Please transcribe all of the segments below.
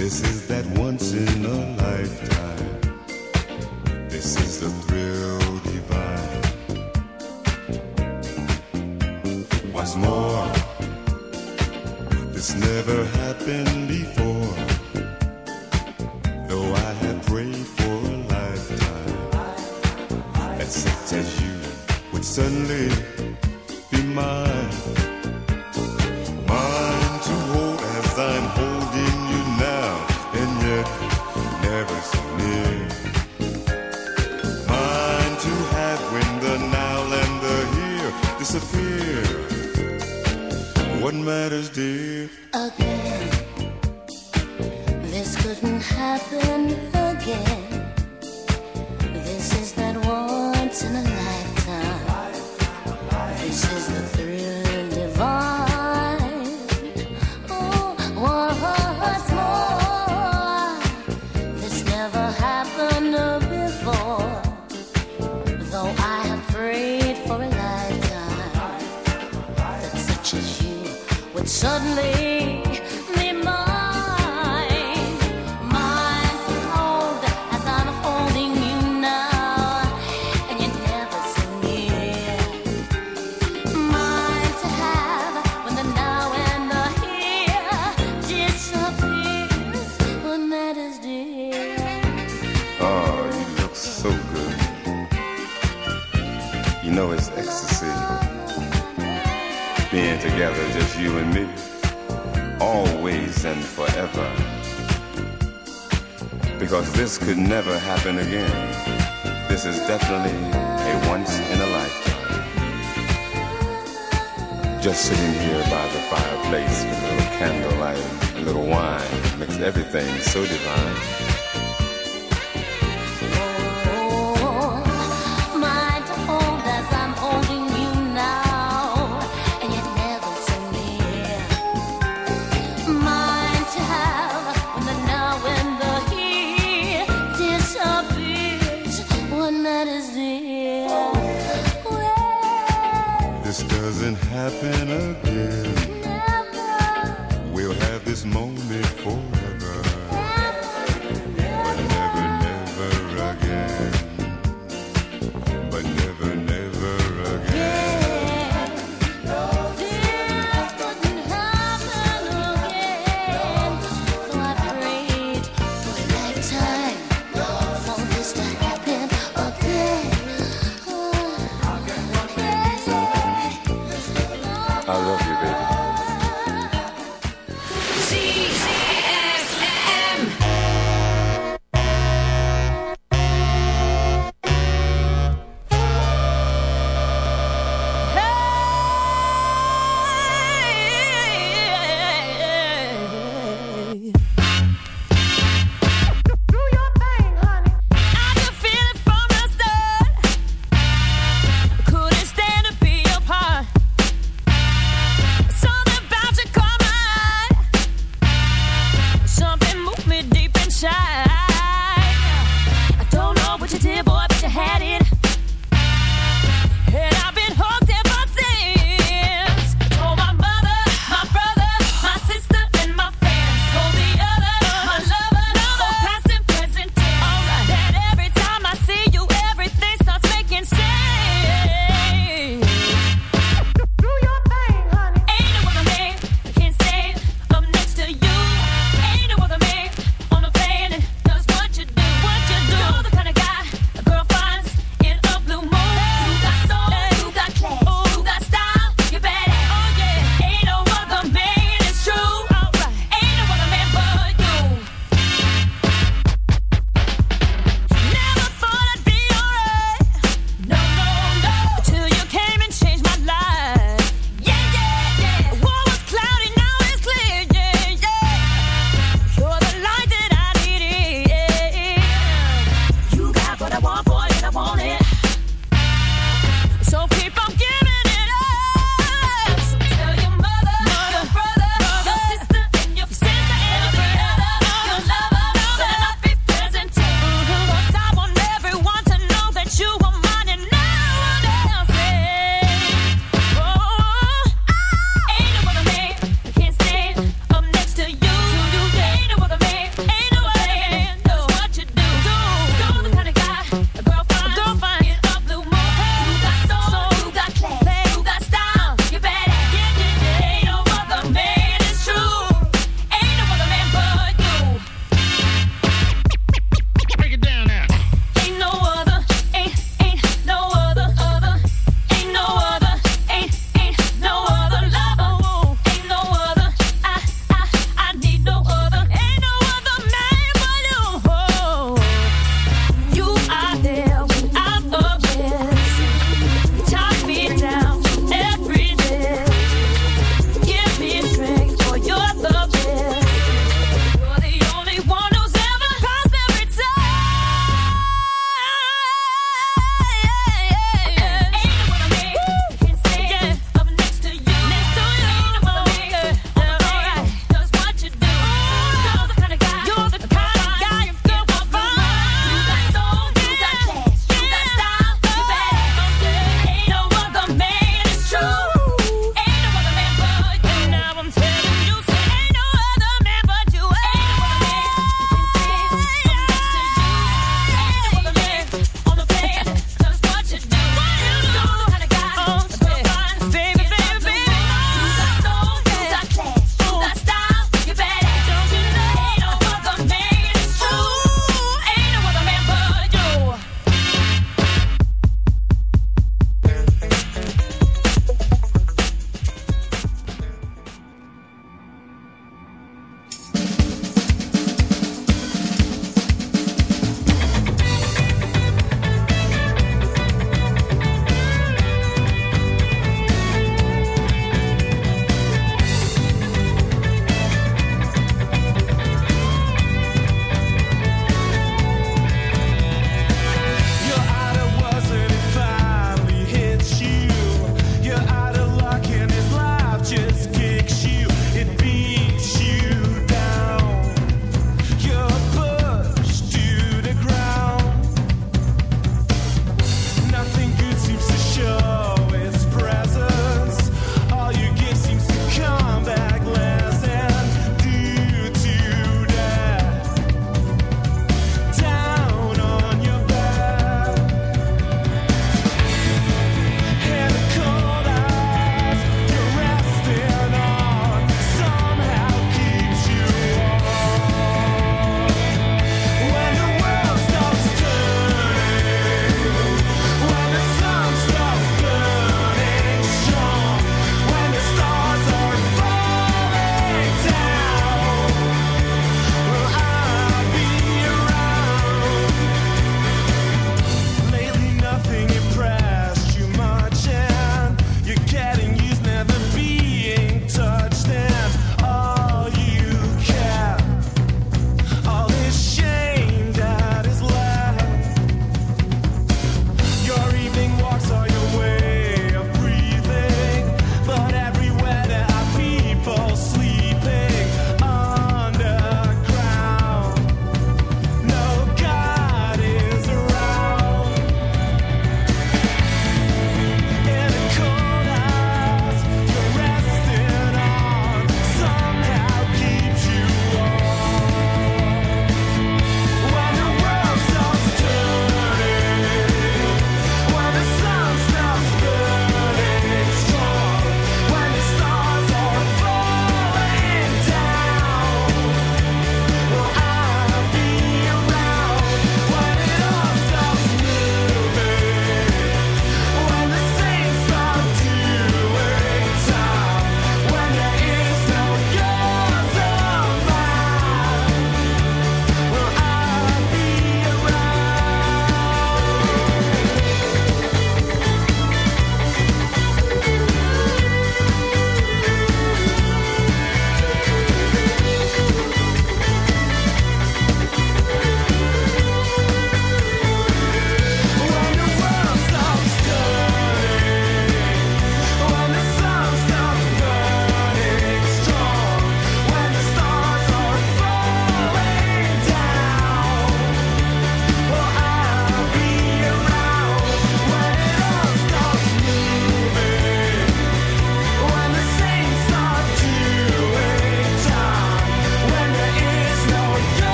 This is that once in a just sitting here by the fireplace with a little candlelight, a little wine, makes everything so divine.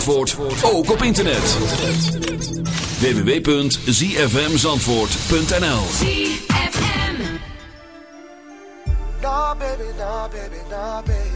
Zandvoort ook op internet. www.zfmzandvoort.nl ZFM nah, baby, nah, baby, nah, baby.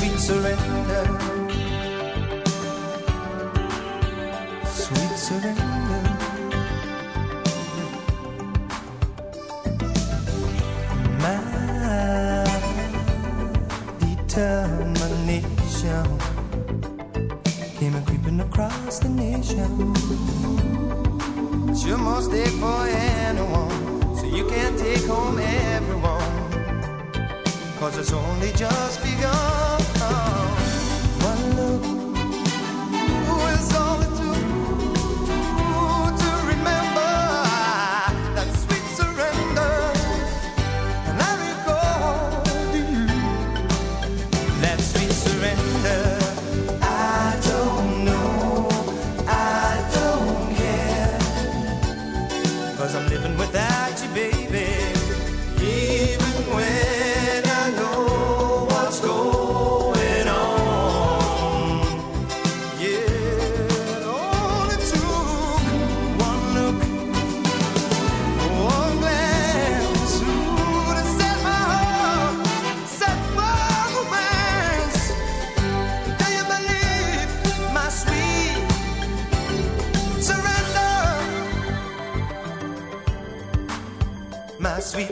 sweet surrender. Sweet surrender. My determination came a creeping across the nation. It's your most take for anyone, so you can take home everyone. Cause it's only just begun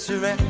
surrender.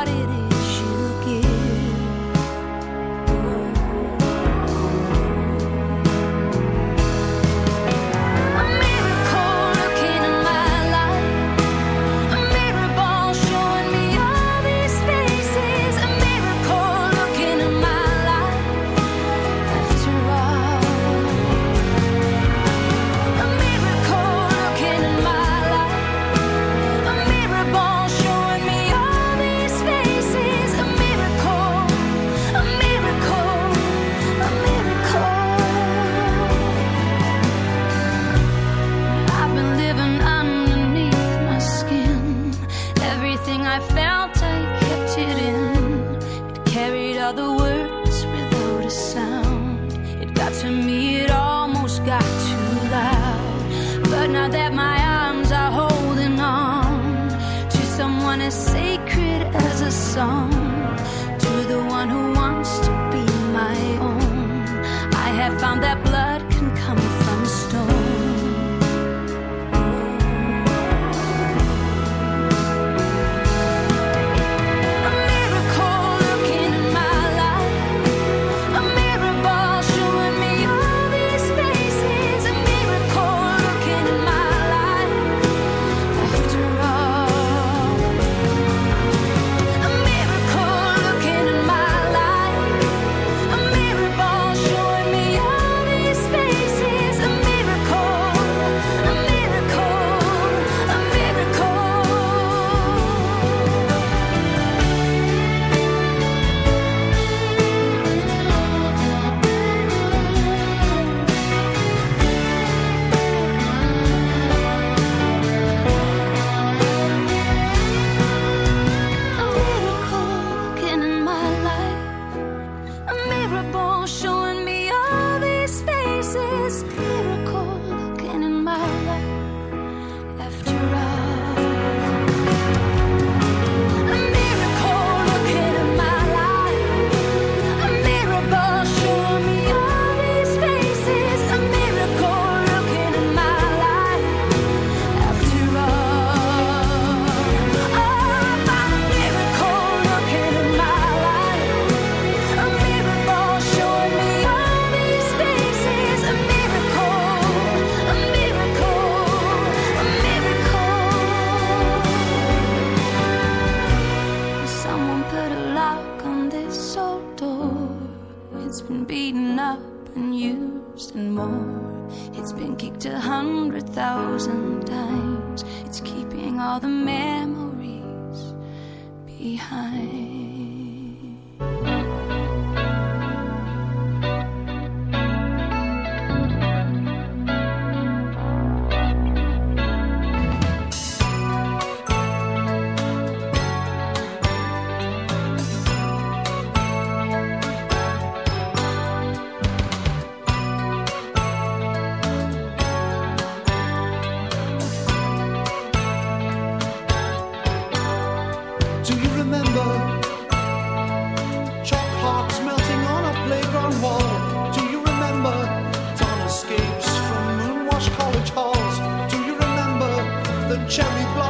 cherry blossom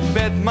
het bed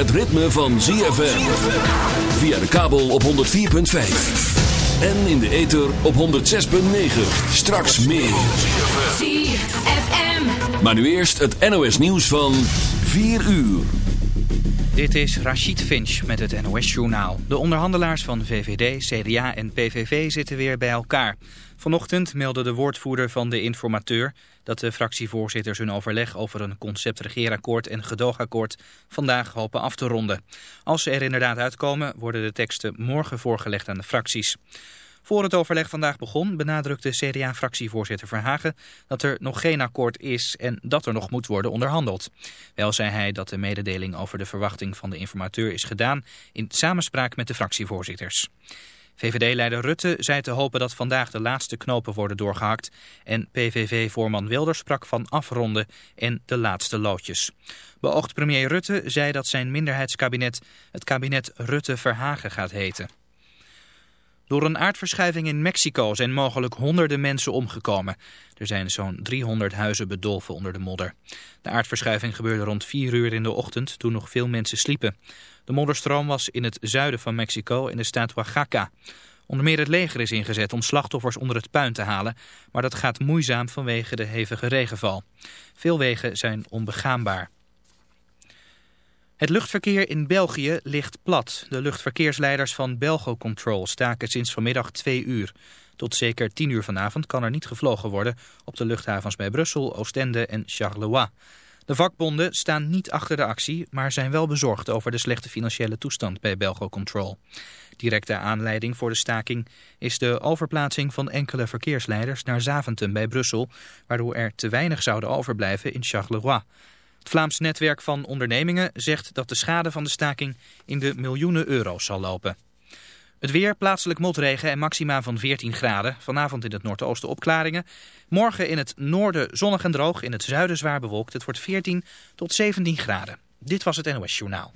het ritme van ZFM. Via de kabel op 104.5. En in de ether op 106.9. Straks meer. ZFM. Maar nu eerst het NOS nieuws van 4 uur. Dit is Rachid Finch met het NOS-journaal. De onderhandelaars van VVD, CDA en PVV zitten weer bij elkaar. Vanochtend meldde de woordvoerder van de informateur... dat de fractievoorzitters hun overleg over een concept-regeerakkoord en gedoogakkoord... vandaag hopen af te ronden. Als ze er inderdaad uitkomen, worden de teksten morgen voorgelegd aan de fracties. Voor het overleg vandaag begon benadrukte CDA-fractievoorzitter Verhagen dat er nog geen akkoord is en dat er nog moet worden onderhandeld. Wel zei hij dat de mededeling over de verwachting van de informateur is gedaan in samenspraak met de fractievoorzitters. VVD-leider Rutte zei te hopen dat vandaag de laatste knopen worden doorgehakt en PVV-voorman Wilders sprak van afronden en de laatste loodjes. Beoogd premier Rutte zei dat zijn minderheidskabinet het kabinet Rutte-Verhagen gaat heten. Door een aardverschuiving in Mexico zijn mogelijk honderden mensen omgekomen. Er zijn zo'n 300 huizen bedolven onder de modder. De aardverschuiving gebeurde rond 4 uur in de ochtend toen nog veel mensen sliepen. De modderstroom was in het zuiden van Mexico in de staat Oaxaca. Onder meer het leger is ingezet om slachtoffers onder het puin te halen, maar dat gaat moeizaam vanwege de hevige regenval. Veel wegen zijn onbegaanbaar. Het luchtverkeer in België ligt plat. De luchtverkeersleiders van Belgocontrol staken sinds vanmiddag twee uur. Tot zeker tien uur vanavond kan er niet gevlogen worden op de luchthavens bij Brussel, Oostende en Charleroi. De vakbonden staan niet achter de actie, maar zijn wel bezorgd over de slechte financiële toestand bij Belgocontrol. Directe aanleiding voor de staking is de overplaatsing van enkele verkeersleiders naar Zaventem bij Brussel, waardoor er te weinig zouden overblijven in Charleroi. Het Vlaams netwerk van ondernemingen zegt dat de schade van de staking in de miljoenen euro's zal lopen. Het weer, plaatselijk motregen en maxima van 14 graden. Vanavond in het noordoosten opklaringen. Morgen in het noorden zonnig en droog, in het zuiden zwaar bewolkt. Het wordt 14 tot 17 graden. Dit was het NOS Journaal.